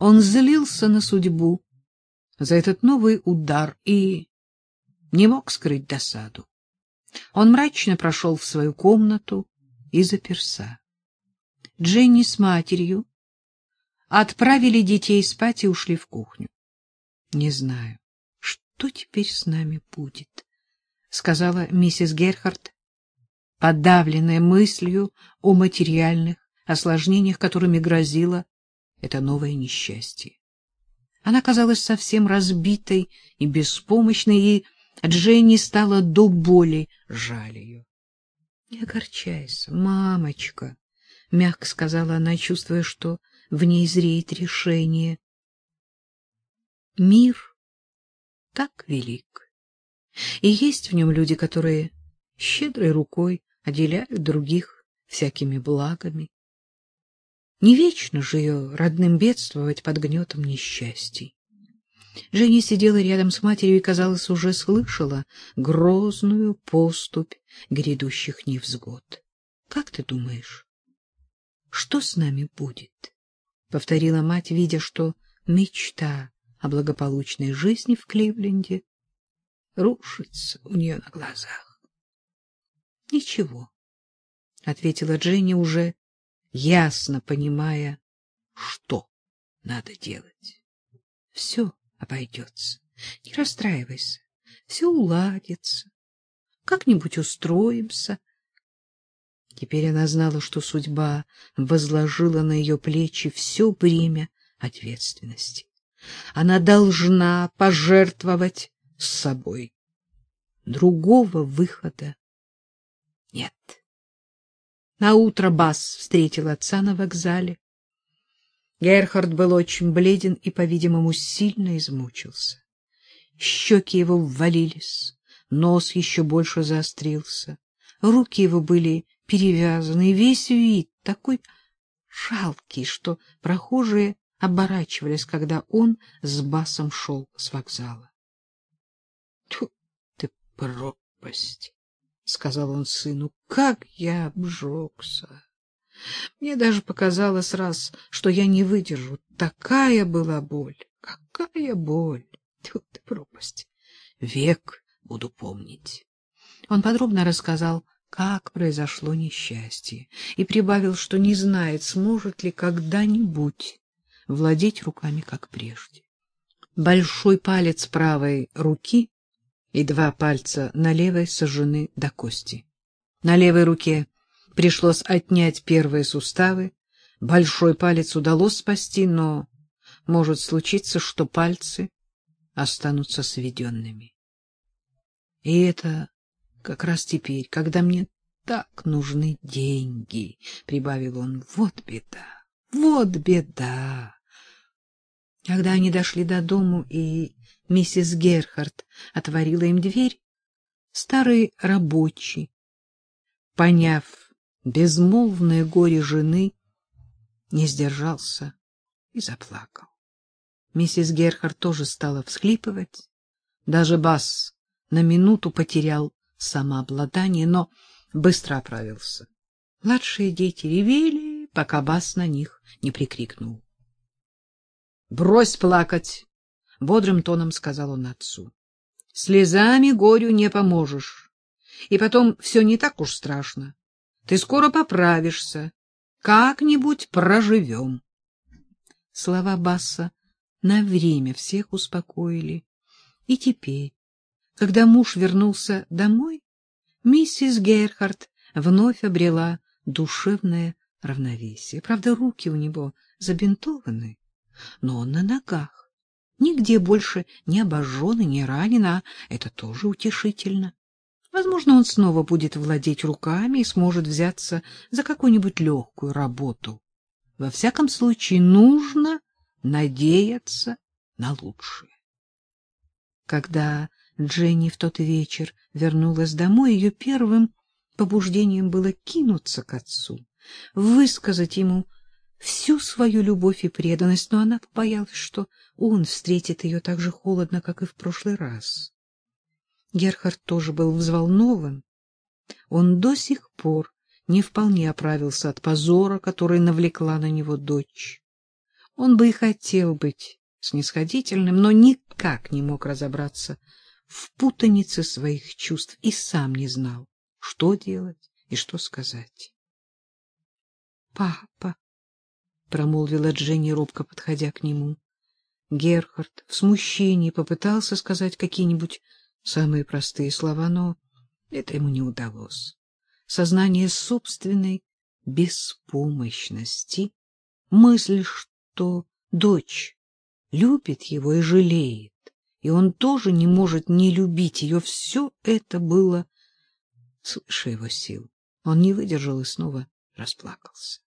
Он злился на судьбу за этот новый удар и не мог скрыть досаду. Он мрачно прошел в свою комнату и заперся. Дженни с матерью отправили детей спать и ушли в кухню. — Не знаю, что теперь с нами будет, — сказала миссис Герхард, подавленная мыслью о материальных осложнениях, которыми грозило это новое несчастье. Она казалась совсем разбитой и беспомощной, и Дженни стала до боли жаль ее. — Не огорчайся, мамочка, — мягко сказала она, чувствуя, что в ней зреет решение. Мир так велик, и есть в нем люди, которые щедрой рукой отделяют других всякими благами. Не вечно же ее родным бедствовать под гнетом несчастий. Женя сидела рядом с матерью и, казалось, уже слышала грозную поступь грядущих невзгод. — Как ты думаешь, что с нами будет? — повторила мать, видя, что мечта о благополучной жизни в Кливленде рушится у нее на глазах. — Ничего, — ответила Дженни, уже ясно понимая, что надо делать. — Все обойдется. Не расстраивайся, все уладится. Как-нибудь устроимся. Теперь она знала, что судьба возложила на ее плечи все бремя ответственности. Она должна пожертвовать собой. Другого выхода нет. На утро Бас встретил отца на вокзале. Герхард был очень бледен и, по-видимому, сильно измучился. Щеки его ввалились, нос еще больше заострился, руки его были перевязаны, весь вид такой жалкий, что прохожие оборачивались, когда он с басом шел с вокзала. — Тьфу ты пропасть! — сказал он сыну. — Как я обжегся! Мне даже показалось раз, что я не выдержу. Такая была боль, какая боль! Тут пропасть. Век буду помнить. Он подробно рассказал, как произошло несчастье, и прибавил, что не знает, сможет ли когда-нибудь владеть руками, как прежде. Большой палец правой руки и два пальца на левой сожжены до кости. На левой руке Пришлось отнять первые суставы. Большой палец удалось спасти, но может случиться, что пальцы останутся сведенными. И это как раз теперь, когда мне так нужны деньги, — прибавил он, — вот беда, вот беда. Когда они дошли до дому, и миссис Герхард отворила им дверь, старый рабочий, поняв безмолвное горе жены, не сдержался и заплакал. Миссис Герхард тоже стала всхлипывать. Даже Бас на минуту потерял самообладание, но быстро оправился. Младшие дети ревели, пока Бас на них не прикрикнул. — Брось плакать! — бодрым тоном сказал он отцу. — Слезами горю не поможешь. И потом все не так уж страшно. Ты скоро поправишься. Как-нибудь проживем. Слова Басса на время всех успокоили. И теперь, когда муж вернулся домой, миссис Герхард вновь обрела душевное равновесие. Правда, руки у него забинтованы, но он на ногах. Нигде больше не обожжен и не ранен, а это тоже утешительно. Возможно, он снова будет владеть руками и сможет взяться за какую-нибудь легкую работу. Во всяком случае, нужно надеяться на лучшее. Когда Дженни в тот вечер вернулась домой, ее первым побуждением было кинуться к отцу, высказать ему всю свою любовь и преданность, но она побоялась, что он встретит ее так же холодно, как и в прошлый раз. Герхард тоже был взволнован. Он до сих пор не вполне оправился от позора, который навлекла на него дочь. Он бы и хотел быть снисходительным, но никак не мог разобраться в путанице своих чувств и сам не знал, что делать и что сказать. — Папа, — промолвила Дженни, робко подходя к нему. Герхард в смущении попытался сказать какие-нибудь самые простые слова, но это ему не удалось. Сознание собственной беспомощности, мысль, что дочь любит его и жалеет, и он тоже не может не любить ее, все это было свыше его сил. Он не выдержал и снова расплакался. —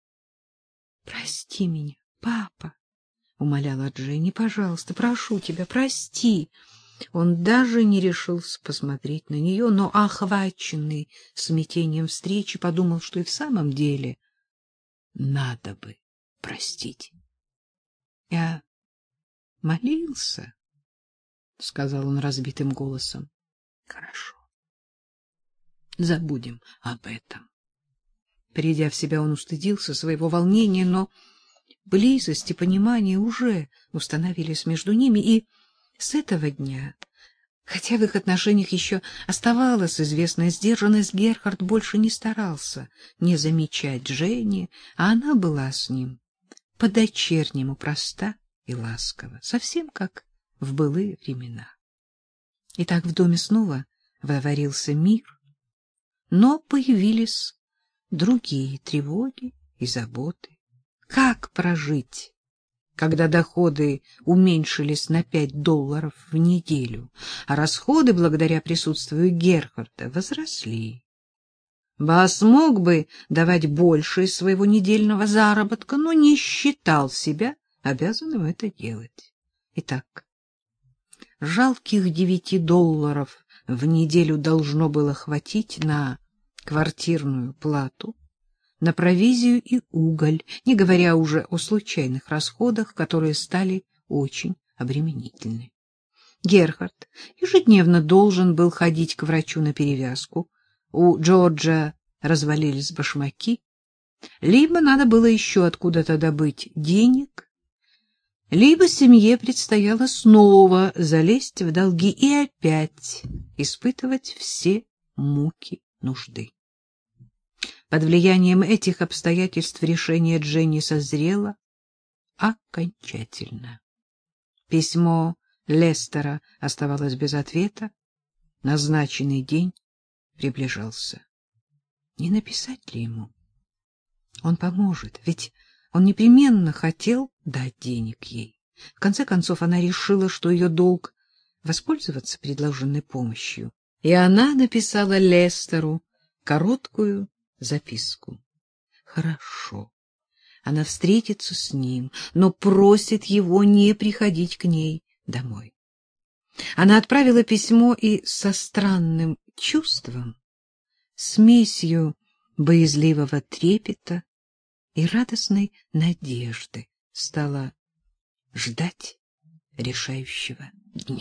Прости меня, папа, — умоляла Дженни, — пожалуйста, прошу тебя, прости. Он даже не решился посмотреть на нее, но, охваченный смятением встречи, подумал, что и в самом деле надо бы простить. — Я молился, — сказал он разбитым голосом. — Хорошо. Забудем об этом. Придя в себя, он устыдился своего волнения, но близость и понимание уже установились между ними, и с этого дня, хотя в их отношениях еще оставалась известная сдержанность, Герхард больше не старался не замечать Жени, а она была с ним по-дочернему проста и ласкова, совсем как в былые времена. И так в доме снова воцарился мир, но появились другие тревоги и заботы. Как прожить, когда доходы уменьшились на пять долларов в неделю, а расходы, благодаря присутствию Герхарда, возросли? Бас мог бы давать больше из своего недельного заработка, но не считал себя обязанным это делать. Итак, жалких девяти долларов в неделю должно было хватить на квартирную плату, на провизию и уголь, не говоря уже о случайных расходах, которые стали очень обременительны. Герхард ежедневно должен был ходить к врачу на перевязку. У Джорджа развалились башмаки. Либо надо было еще откуда-то добыть денег, либо семье предстояло снова залезть в долги и опять испытывать все муки нужды. Под влиянием этих обстоятельств решение Дженни созрело окончательно. Письмо Лестера оставалось без ответа. Назначенный день приближался. Не написать ли ему? Он поможет, ведь он непременно хотел дать денег ей. В конце концов, она решила, что ее долг — воспользоваться предложенной помощью. И она написала Лестеру короткую записку. Хорошо. Она встретится с ним, но просит его не приходить к ней домой. Она отправила письмо и со странным чувством, смесью боязливого трепета и радостной надежды стала ждать решающего дня.